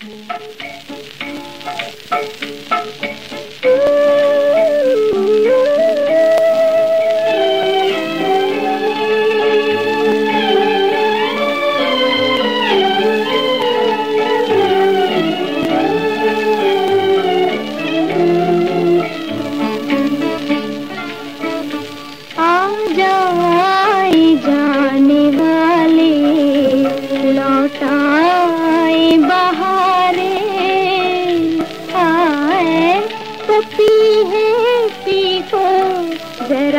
Música जरा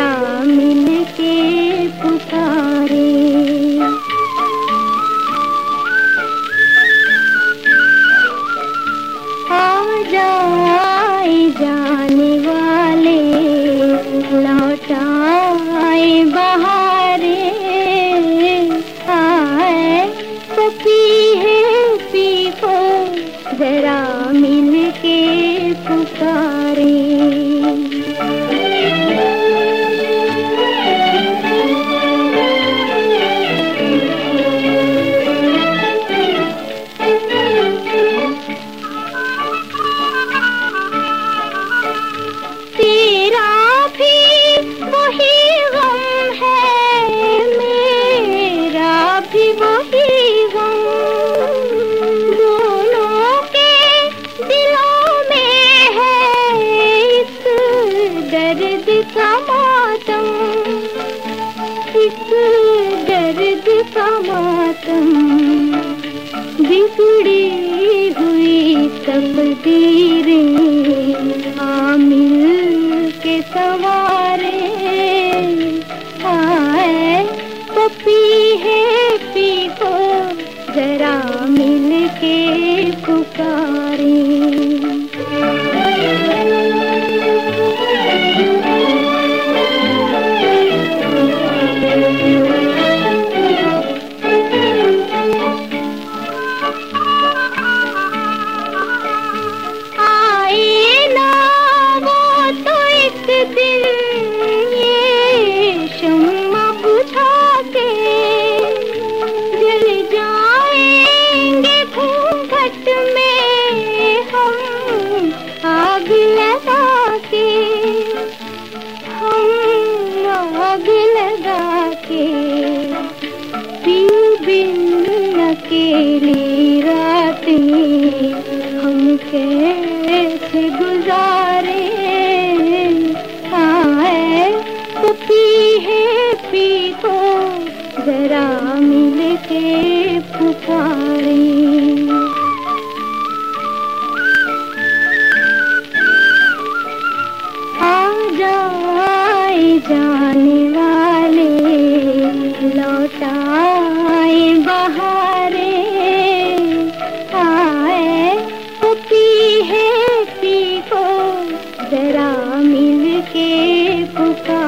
दर्द का मातम बिगड़ी हुई आमिल के सवारे। आए पपी है पी को जरा मिल के पुकारे अकेली रातें हम कैसे गुजारे? आए तो पी है पी को जरा मिल के पुकारे। आ जाए जाने है पी को जरा मिल के पुकार